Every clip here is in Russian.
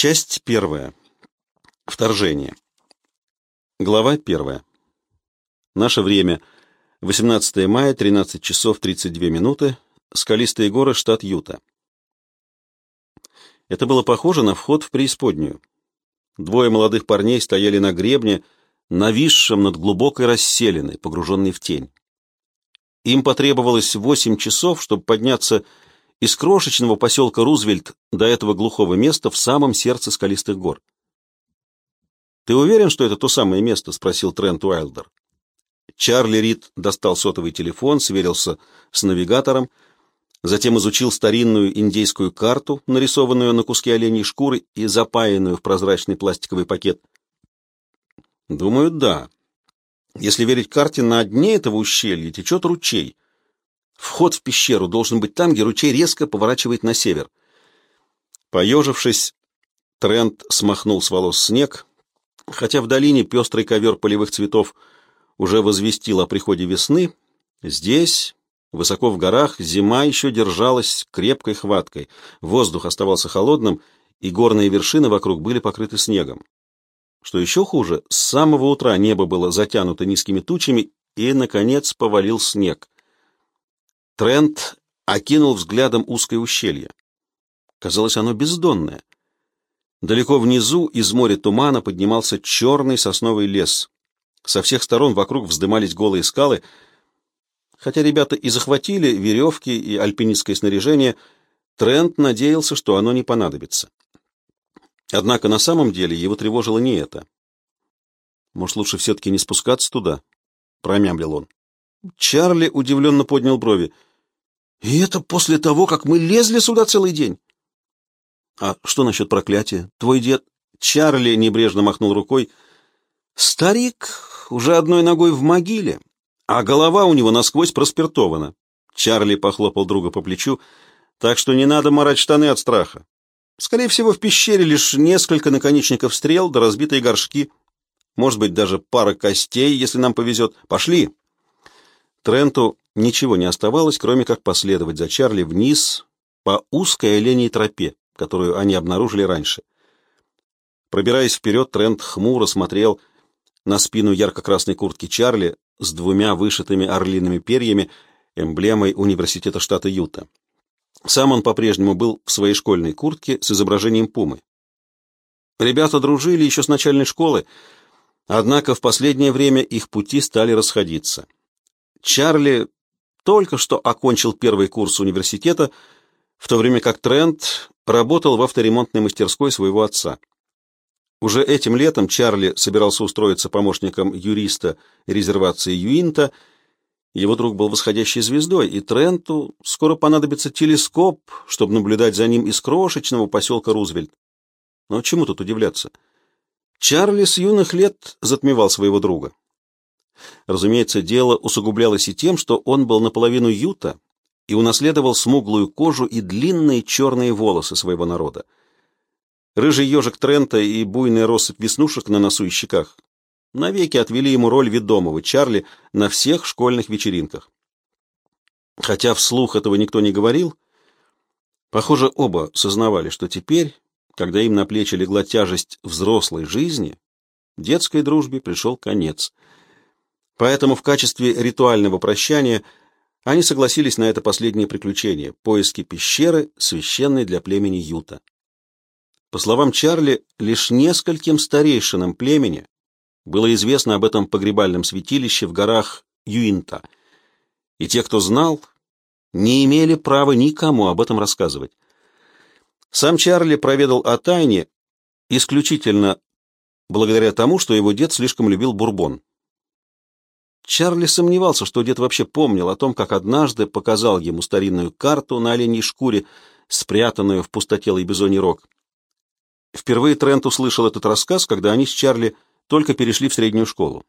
Часть первая. Вторжение. Глава первая. Наше время. 18 мая, 13 часов 32 минуты. Скалистые горы, штат Юта. Это было похоже на вход в преисподнюю. Двое молодых парней стояли на гребне, нависшем над глубокой расселенной, погруженной в тень. Им потребовалось восемь часов, чтобы подняться из крошечного поселка Рузвельт до этого глухого места в самом сердце скалистых гор. «Ты уверен, что это то самое место?» — спросил Трент Уайлдер. Чарли Рид достал сотовый телефон, сверился с навигатором, затем изучил старинную индейскую карту, нарисованную на куске оленей шкуры и запаянную в прозрачный пластиковый пакет. «Думаю, да. Если верить карте, на дне этого ущелья течет ручей — Вход в пещеру должен быть там, где ручей резко поворачивает на север. Поежившись, Трент смахнул с волос снег, хотя в долине пестрый ковер полевых цветов уже возвестил о приходе весны, здесь, высоко в горах, зима еще держалась крепкой хваткой, воздух оставался холодным, и горные вершины вокруг были покрыты снегом. Что еще хуже, с самого утра небо было затянуто низкими тучами, и, наконец, повалил снег. Трент окинул взглядом узкое ущелье. Казалось, оно бездонное. Далеко внизу из моря тумана поднимался черный сосновый лес. Со всех сторон вокруг вздымались голые скалы. Хотя ребята и захватили веревки и альпинистское снаряжение, Трент надеялся, что оно не понадобится. Однако на самом деле его тревожило не это. «Может, лучше все-таки не спускаться туда?» — промямлил он. Чарли удивленно поднял брови — и это после того, как мы лезли сюда целый день. А что насчет проклятия? Твой дед... Чарли небрежно махнул рукой. Старик уже одной ногой в могиле, а голова у него насквозь проспиртована. Чарли похлопал друга по плечу, так что не надо морать штаны от страха. Скорее всего, в пещере лишь несколько наконечников стрел да разбитые горшки. Может быть, даже пара костей, если нам повезет. Пошли. Тренту ничего не оставалось, кроме как последовать за Чарли вниз по узкой оленей тропе, которую они обнаружили раньше. Пробираясь вперед, Трент хмуро смотрел на спину ярко-красной куртки Чарли с двумя вышитыми орлиными перьями, эмблемой университета штата Юта. Сам он по-прежнему был в своей школьной куртке с изображением пумы. Ребята дружили еще с начальной школы, однако в последнее время их пути стали расходиться. Чарли только что окончил первый курс университета, в то время как Трент работал в авторемонтной мастерской своего отца. Уже этим летом Чарли собирался устроиться помощником юриста резервации Юинта. Его друг был восходящей звездой, и Тренту скоро понадобится телескоп, чтобы наблюдать за ним из крошечного поселка Рузвельт. Но чему тут удивляться? Чарли с юных лет затмевал своего друга. Разумеется, дело усугублялось и тем, что он был наполовину юта и унаследовал смуглую кожу и длинные черные волосы своего народа. Рыжий ежик Трента и буйная россыпь веснушек на носу и щеках навеки отвели ему роль ведомого Чарли на всех школьных вечеринках. Хотя вслух этого никто не говорил, похоже, оба сознавали, что теперь, когда им на плечи легла тяжесть взрослой жизни, детской дружбе пришел конец — Поэтому в качестве ритуального прощания они согласились на это последнее приключение — поиски пещеры, священной для племени Юта. По словам Чарли, лишь нескольким старейшинам племени было известно об этом погребальном святилище в горах Юинта, и те, кто знал, не имели права никому об этом рассказывать. Сам Чарли проведал о тайне исключительно благодаря тому, что его дед слишком любил бурбон. Чарли сомневался, что дед вообще помнил о том, как однажды показал ему старинную карту на оленьей шкуре, спрятанную в пустотелый бизоний рог. Впервые Трент услышал этот рассказ, когда они с Чарли только перешли в среднюю школу.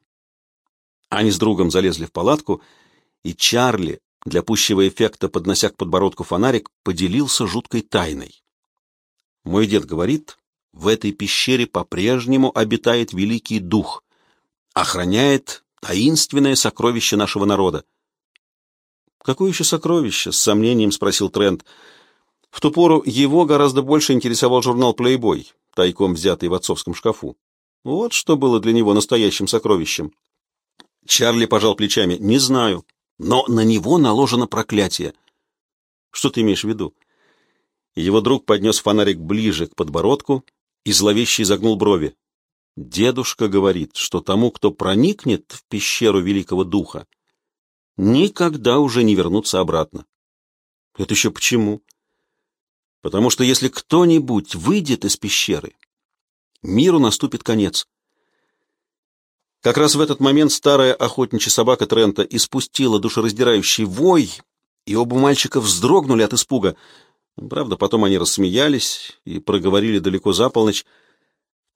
Они с другом залезли в палатку, и Чарли, для пущего эффекта поднося к подбородку фонарик, поделился жуткой тайной. Мой дед говорит, в этой пещере по-прежнему обитает великий дух, охраняет таинственное сокровище нашего народа. «Какое еще сокровище?» — с сомнением спросил Трент. В ту пору его гораздо больше интересовал журнал «Плейбой», тайком взятый в отцовском шкафу. Вот что было для него настоящим сокровищем. Чарли пожал плечами. «Не знаю, но на него наложено проклятие». «Что ты имеешь в виду?» Его друг поднес фонарик ближе к подбородку и зловеще изогнул брови. Дедушка говорит, что тому, кто проникнет в пещеру Великого Духа, никогда уже не вернуться обратно. Это еще почему? Потому что если кто-нибудь выйдет из пещеры, миру наступит конец. Как раз в этот момент старая охотничья собака Трента испустила душераздирающий вой, и оба мальчика вздрогнули от испуга. Правда, потом они рассмеялись и проговорили далеко за полночь.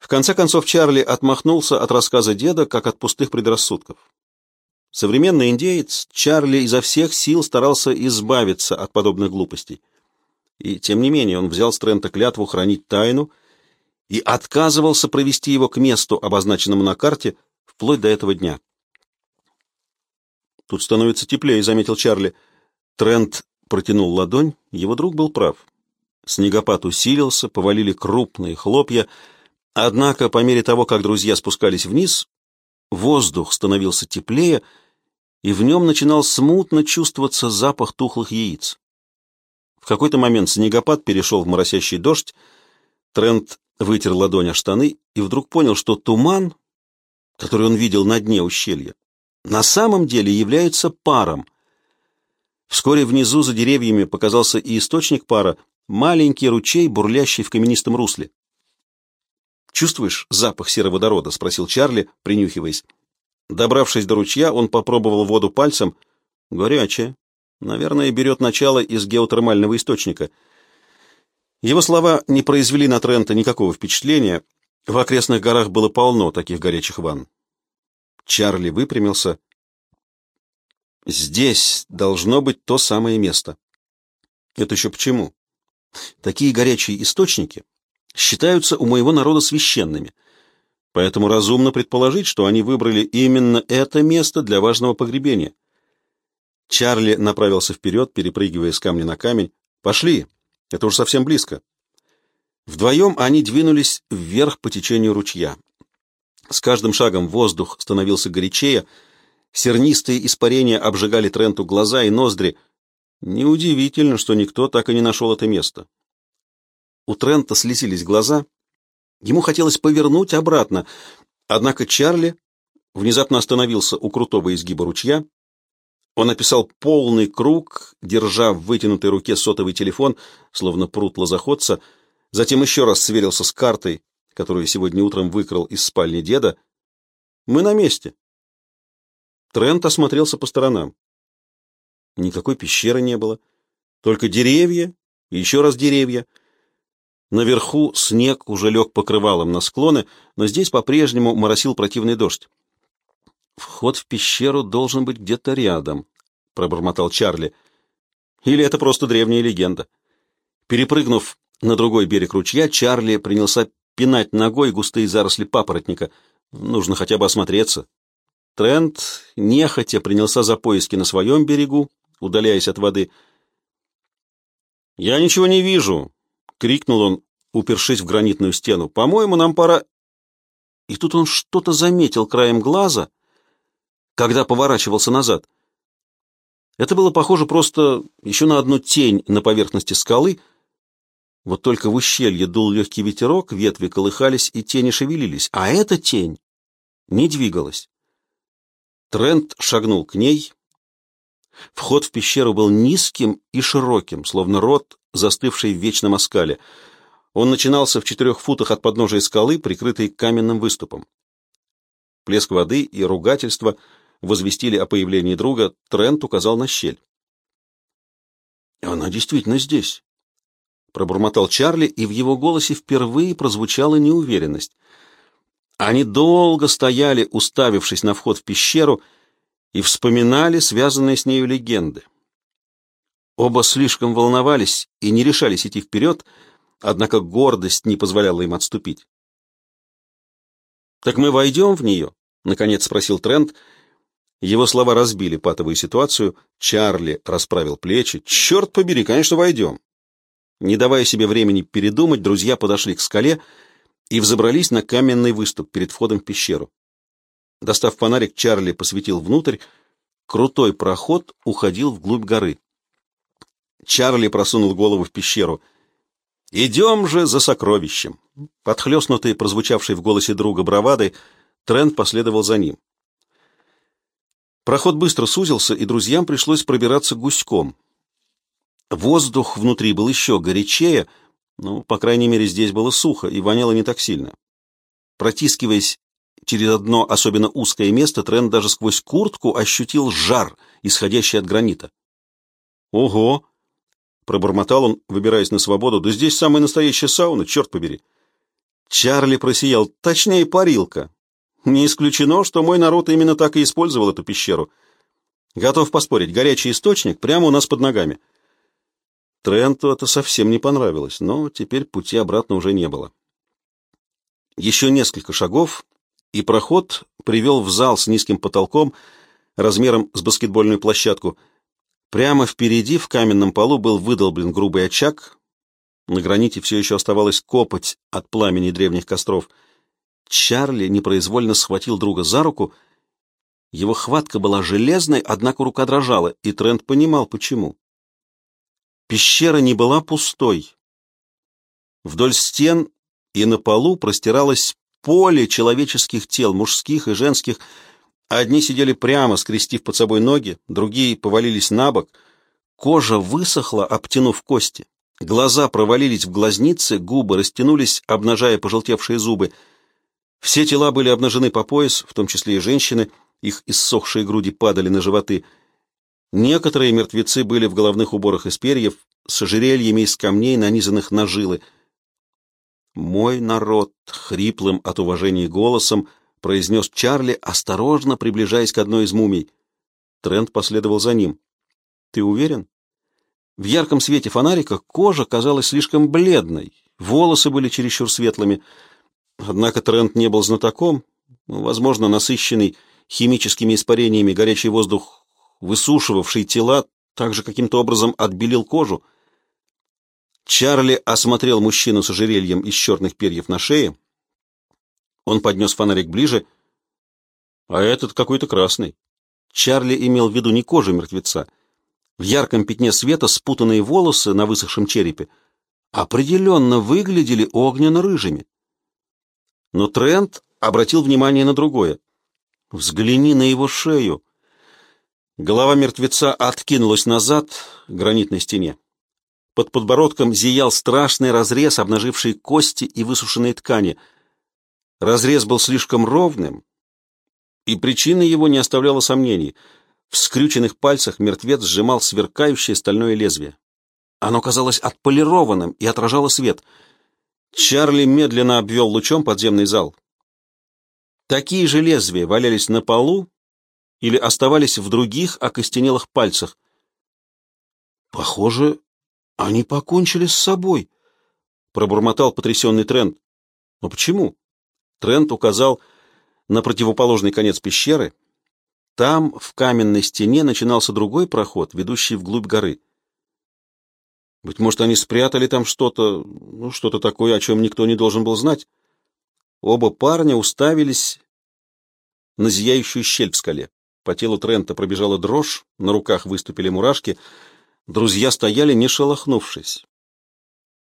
В конце концов Чарли отмахнулся от рассказа деда, как от пустых предрассудков. Современный индеец Чарли изо всех сил старался избавиться от подобных глупостей. И тем не менее он взял с Трента клятву хранить тайну и отказывался провести его к месту, обозначенному на карте, вплоть до этого дня. «Тут становится теплее», — заметил Чарли. Трент протянул ладонь, его друг был прав. Снегопад усилился, повалили крупные хлопья, однако по мере того, как друзья спускались вниз, воздух становился теплее, и в нем начинал смутно чувствоваться запах тухлых яиц. В какой-то момент снегопад перешел в моросящий дождь, Трент вытер ладонь о штаны и вдруг понял, что туман, который он видел на дне ущелья, на самом деле является паром. Вскоре внизу за деревьями показался и источник пара, маленький ручей, бурлящий в каменистом русле. «Чувствуешь запах сероводорода?» — спросил Чарли, принюхиваясь. Добравшись до ручья, он попробовал воду пальцем. Горячая. Наверное, берет начало из геотермального источника. Его слова не произвели на Трента никакого впечатления. В окрестных горах было полно таких горячих ванн. Чарли выпрямился. Здесь должно быть то самое место. Это еще почему? Такие горячие источники считаются у моего народа священными, поэтому разумно предположить, что они выбрали именно это место для важного погребения. Чарли направился вперед, перепрыгивая с камня на камень. «Пошли! Это уж совсем близко!» Вдвоем они двинулись вверх по течению ручья. С каждым шагом воздух становился горячее, сернистые испарения обжигали Тренту глаза и ноздри. Неудивительно, что никто так и не нашел это место. У Трента слезились глаза. Ему хотелось повернуть обратно, однако Чарли внезапно остановился у крутого изгиба ручья, он описал полный круг, держа в вытянутой руке сотовый телефон, словно пруд лозоходца, затем еще раз сверился с картой, которую сегодня утром выкрал из спальни деда. «Мы на месте». Трент осмотрелся по сторонам. Никакой пещеры не было, только деревья и еще раз деревья. Наверху снег уже лег покрывалом на склоны, но здесь по-прежнему моросил противный дождь. «Вход в пещеру должен быть где-то рядом», — пробормотал Чарли. «Или это просто древняя легенда». Перепрыгнув на другой берег ручья, Чарли принялся пинать ногой густые заросли папоротника. Нужно хотя бы осмотреться. Трент нехотя принялся за поиски на своем берегу, удаляясь от воды. «Я ничего не вижу!» — крикнул он, упершись в гранитную стену. «По-моему, нам пора...» И тут он что-то заметил краем глаза — когда поворачивался назад. Это было похоже просто еще на одну тень на поверхности скалы. Вот только в ущелье дул легкий ветерок, ветви колыхались и тени шевелились, а эта тень не двигалась. Трент шагнул к ней. Вход в пещеру был низким и широким, словно рот, застывший в вечном оскале. Он начинался в четырех футах от подножия скалы, прикрытой каменным выступом. Плеск воды и ругательство — возвестили о появлении друга, Трент указал на щель. «Она действительно здесь», — пробормотал Чарли, и в его голосе впервые прозвучала неуверенность. Они долго стояли, уставившись на вход в пещеру, и вспоминали связанные с нею легенды. Оба слишком волновались и не решались идти вперед, однако гордость не позволяла им отступить. «Так мы войдем в нее?» — наконец спросил Трент — его слова разбили патовую ситуацию. Чарли расправил плечи. «Черт побери, конечно, войдем». Не давая себе времени передумать, друзья подошли к скале и взобрались на каменный выступ перед входом в пещеру. Достав фонарик, Чарли посветил внутрь. Крутой проход уходил вглубь горы. Чарли просунул голову в пещеру. «Идем же за сокровищем!» Подхлестнутый, прозвучавший в голосе друга бравады, Трент последовал за ним. Проход быстро сузился, и друзьям пришлось пробираться гуськом. Воздух внутри был еще горячее, но, по крайней мере, здесь было сухо и воняло не так сильно. Протискиваясь через одно особенно узкое место, Трент даже сквозь куртку ощутил жар, исходящий от гранита. «Ого!» — пробормотал он, выбираясь на свободу. «Да здесь самая настоящая сауна, черт побери!» Чарли просиял. «Точнее, парилка. Не исключено, что мой народ именно так и использовал эту пещеру. Готов поспорить, горячий источник прямо у нас под ногами». Тренту это совсем не понравилось, но теперь пути обратно уже не было. Еще несколько шагов, и проход привел в зал с низким потолком, размером с баскетбольную площадку. Прямо впереди в каменном полу был выдолблен грубый очаг. На граните все еще оставалась копоть от пламени древних костров. Чарли непроизвольно схватил друга за руку. Его хватка была железной, однако рука дрожала, и Трент понимал, почему. Пещера не была пустой. Вдоль стен и на полу простиралось поле человеческих тел, мужских и женских. Одни сидели прямо, скрестив под собой ноги, другие повалились на бок. Кожа высохла, обтянув кости. Глаза провалились в глазницы, губы растянулись, обнажая пожелтевшие зубы. Все тела были обнажены по пояс, в том числе и женщины, их иссохшие груди падали на животы. Некоторые мертвецы были в головных уборах из перьев, с ожерельями из камней, нанизанных на жилы — «Мой народ!» — хриплым от уважения голосом произнес Чарли, осторожно приближаясь к одной из мумий. Трент последовал за ним. «Ты уверен?» В ярком свете фонарика кожа казалась слишком бледной, волосы были чересчур светлыми. Однако Трент не был знатоком, возможно, насыщенный химическими испарениями горячий воздух, высушивавший тела, также каким-то образом отбелил кожу. Чарли осмотрел мужчину с ожерельем из черных перьев на шее. Он поднес фонарик ближе. А этот какой-то красный. Чарли имел в виду не кожу мертвеца. В ярком пятне света спутанные волосы на высохшем черепе определенно выглядели огненно-рыжими. Но Трент обратил внимание на другое. Взгляни на его шею. Голова мертвеца откинулась назад к гранитной стене. Под подбородком зиял страшный разрез, обнаживший кости и высушенные ткани. Разрез был слишком ровным, и причина его не оставляла сомнений. В скрюченных пальцах мертвец сжимал сверкающее стальное лезвие. Оно казалось отполированным и отражало свет. Чарли медленно обвел лучом подземный зал. Такие же лезвия валялись на полу или оставались в других окостенелых пальцах. Похоже, они покончили с собой, пробормотал потрясенный Трент. Но почему? Трент указал на противоположный конец пещеры. Там, в каменной стене, начинался другой проход, ведущий вглубь горы. Быть может, они спрятали там что-то, ну, что-то такое, о чем никто не должен был знать. Оба парня уставились на зияющую щель в скале. По телу Трента пробежала дрожь, на руках выступили мурашки — Друзья стояли, не шелохнувшись.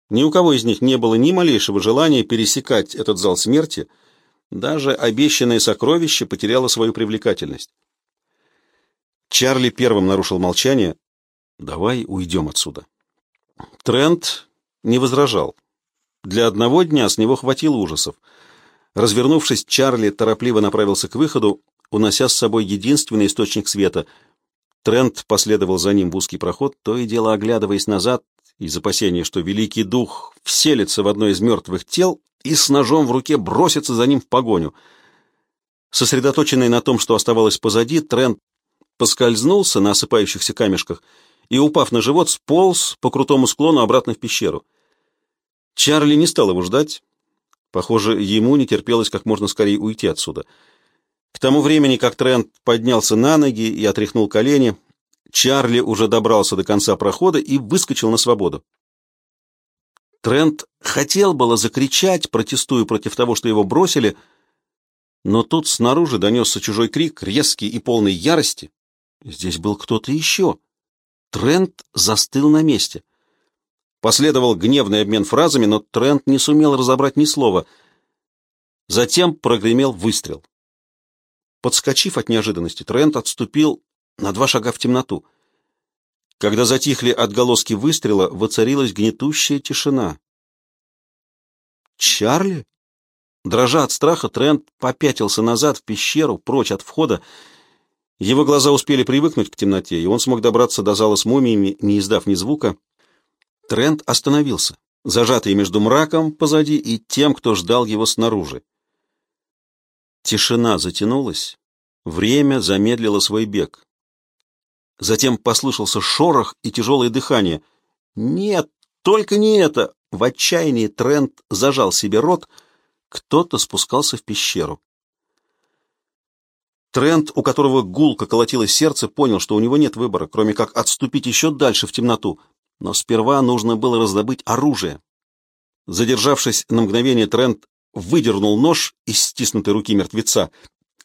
Ни у кого из них не было ни малейшего желания пересекать этот зал смерти, даже обещанное сокровище потеряло свою привлекательность. Чарли первым нарушил молчание. «Давай уйдем отсюда». Трент не возражал. Для одного дня с него хватило ужасов. Развернувшись, Чарли торопливо направился к выходу, унося с собой единственный источник света — Трент последовал за ним в узкий проход, то и дело оглядываясь назад, из опасения, что Великий Дух вселится в одно из мертвых тел и с ножом в руке бросится за ним в погоню. Сосредоточенный на том, что оставалось позади, Трент поскользнулся на осыпающихся камешках и, упав на живот, сполз по крутому склону обратно в пещеру. Чарли не стал его ждать. Похоже, ему не терпелось как можно скорее уйти отсюда — к тому времени, как Трент поднялся на ноги и отряхнул колени, Чарли уже добрался до конца прохода и выскочил на свободу. Трент хотел было закричать, протестуя против того, что его бросили, но тут снаружи донесся чужой крик, резкий и полный ярости. Здесь был кто-то еще. Трент застыл на месте. Последовал гневный обмен фразами, но Трент не сумел разобрать ни слова. Затем прогремел выстрел. Подскочив от неожиданности, Трент отступил на два шага в темноту. Когда затихли отголоски выстрела, воцарилась гнетущая тишина. «Чарли?» Дрожа от страха, Трент попятился назад в пещеру, прочь от входа. Его глаза успели привыкнуть к темноте, и он смог добраться до зала с мумиями, не издав ни звука. Трент остановился, зажатый между мраком позади и тем, кто ждал его снаружи. Тишина затянулась, время замедлило свой бег. Затем послышался шорох и тяжелое дыхание. «Нет, только не это!» В отчаянии Трент зажал себе рот. Кто-то спускался в пещеру. Трент, у которого гулко колотилось сердце, понял, что у него нет выбора, кроме как отступить еще дальше в темноту. Но сперва нужно было раздобыть оружие. Задержавшись на мгновение, Трент выдернул нож из стиснутой руки мертвеца,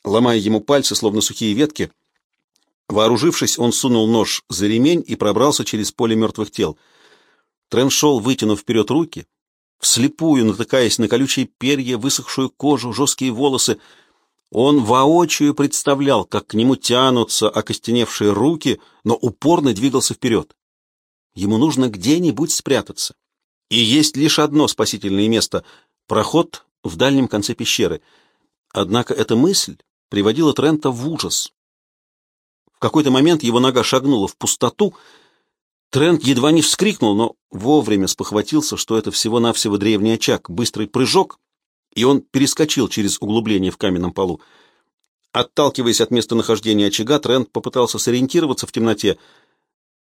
ломая ему пальцы, словно сухие ветки. Вооружившись, он сунул нож за ремень и пробрался через поле мертвых тел. Трен шел, вытянув вперед руки, вслепую натыкаясь на колючие перья, высохшую кожу, жесткие волосы. Он воочию представлял, как к нему тянутся окостеневшие руки, но упорно двигался вперед. Ему нужно где-нибудь спрятаться. И есть лишь одно спасительное место — проход в дальнем конце пещеры. Однако эта мысль приводила Трента в ужас. В какой-то момент его нога шагнула в пустоту. Трент едва не вскрикнул, но вовремя спохватился, что это всего-навсего древний очаг, быстрый прыжок, и он перескочил через углубление в каменном полу. Отталкиваясь от местонахождения очага, Трент попытался сориентироваться в темноте,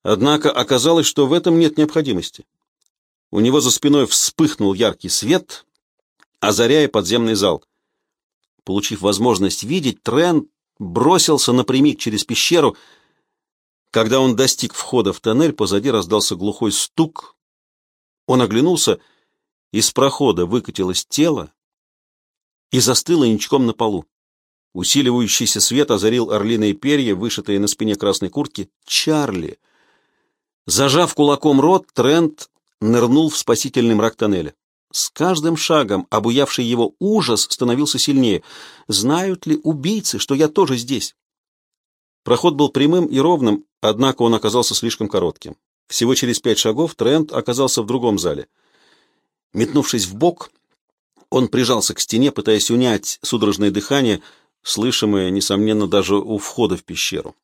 однако оказалось, что в этом нет необходимости. У него за спиной вспыхнул яркий свет, озаряя подземный зал. Получив возможность видеть, Трент бросился напрямик через пещеру. Когда он достиг входа в тоннель, позади раздался глухой стук. Он оглянулся, из прохода выкатилось тело и застыло ничком на полу. Усиливающийся свет озарил орлиные перья, вышитые на спине красной куртки. Чарли! Зажав кулаком рот, Трент нырнул в спасительный мрак тоннеля. С каждым шагом обуявший его ужас становился сильнее. Знают ли убийцы, что я тоже здесь? Проход был прямым и ровным, однако он оказался слишком коротким. Всего через пять шагов Трент оказался в другом зале. Метнувшись в бок, он прижался к стене, пытаясь унять судорожное дыхание, слышимое, несомненно, даже у входа в пещеру.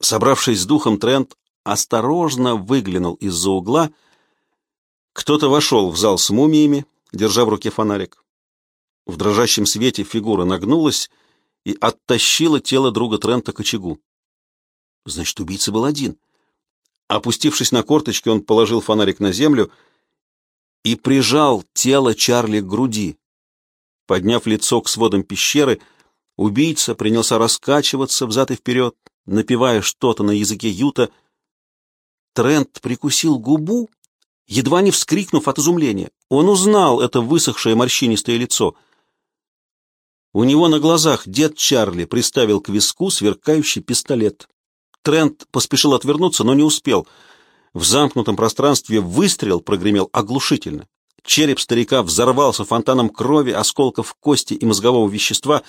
Собравшись с духом, Трент осторожно выглянул из-за угла — кто-то вошел в зал с мумиями, держа в руке фонарик. В дрожащем свете фигура нагнулась и оттащила тело друга Трента к очагу. Значит, убийца был один. Опустившись на корточки, он положил фонарик на землю и прижал тело Чарли к груди. Подняв лицо к сводам пещеры, убийца принялся раскачиваться взад и вперед, напевая что-то на языке юта. Трент прикусил губу едва не вскрикнув от изумления. Он узнал это высохшее морщинистое лицо. У него на глазах дед Чарли приставил к виску сверкающий пистолет. Трент поспешил отвернуться, но не успел. В замкнутом пространстве выстрел прогремел оглушительно. Череп старика взорвался фонтаном крови, осколков кости и мозгового вещества.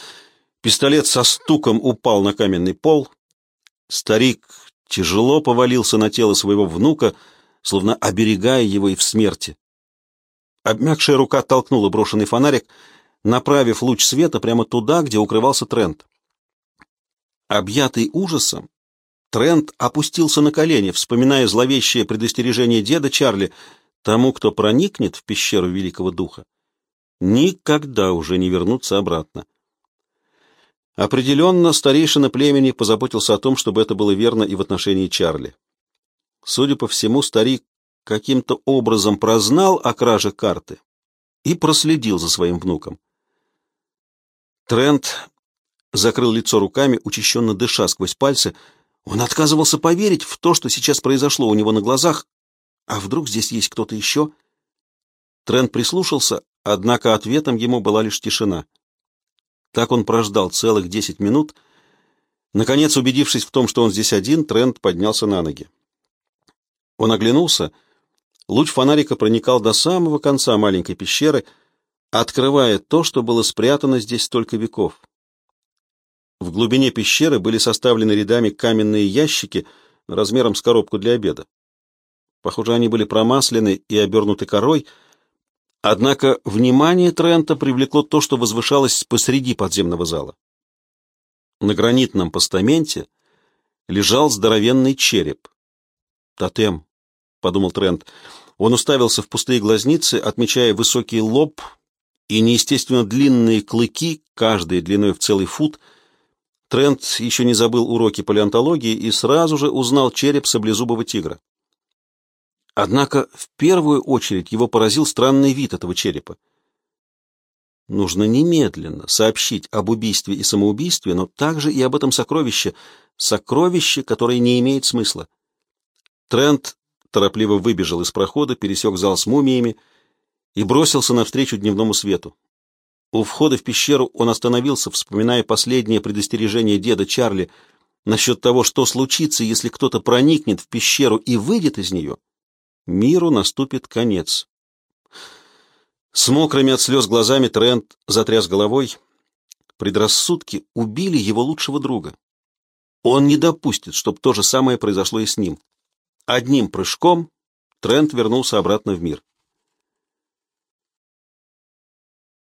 Пистолет со стуком упал на каменный пол. Старик тяжело повалился на тело своего внука, словно оберегая его и в смерти. Обмякшая рука толкнула брошенный фонарик, направив луч света прямо туда, где укрывался Трент. Объятый ужасом, Трент опустился на колени, вспоминая зловещее предостережение деда Чарли тому, кто проникнет в пещеру Великого Духа, никогда уже не вернуться обратно. Определенно, старейшина племени позаботился о том, чтобы это было верно и в отношении Чарли. Судя по всему, старик каким-то образом прознал о краже карты и проследил за своим внуком. Трент закрыл лицо руками, учащенно дыша сквозь пальцы. Он отказывался поверить в то, что сейчас произошло у него на глазах. А вдруг здесь есть кто-то еще? Трент прислушался, однако ответом ему была лишь тишина. Так он прождал целых десять минут. Наконец, убедившись в том, что он здесь один, Трент поднялся на ноги. Он оглянулся. Луч фонарика проникал до самого конца маленькой пещеры, открывая то, что было спрятано здесь столько веков. В глубине пещеры были составлены рядами каменные ящики размером с коробку для обеда. Похоже, они были промаслены и обернуты корой, однако внимание Трента привлекло то, что возвышалось посреди подземного зала. На гранитном постаменте лежал здоровенный череп. «Тотем», — подумал Трент. Он уставился в пустые глазницы, отмечая высокий лоб и неестественно длинные клыки, каждый длиной в целый фут — Трент еще не забыл уроки палеонтологии и сразу же узнал череп саблезубого тигра. Однако в первую очередь его поразил странный вид этого черепа. Нужно немедленно сообщить об убийстве и самоубийстве, но также и об этом сокровище, сокровище, которое не имеет смысла. Трент торопливо выбежал из прохода, пересек зал с мумиями и бросился навстречу дневному свету. У входа в пещеру он остановился, вспоминая последнее предостережение деда Чарли насчет того, что случится, если кто-то проникнет в пещеру и выйдет из нее. Миру наступит конец. С мокрыми от слез глазами Трент затряс головой. Предрассудки убили его лучшего друга. Он не допустит, чтобы то же самое произошло и с ним. Одним прыжком Трент вернулся обратно в мир.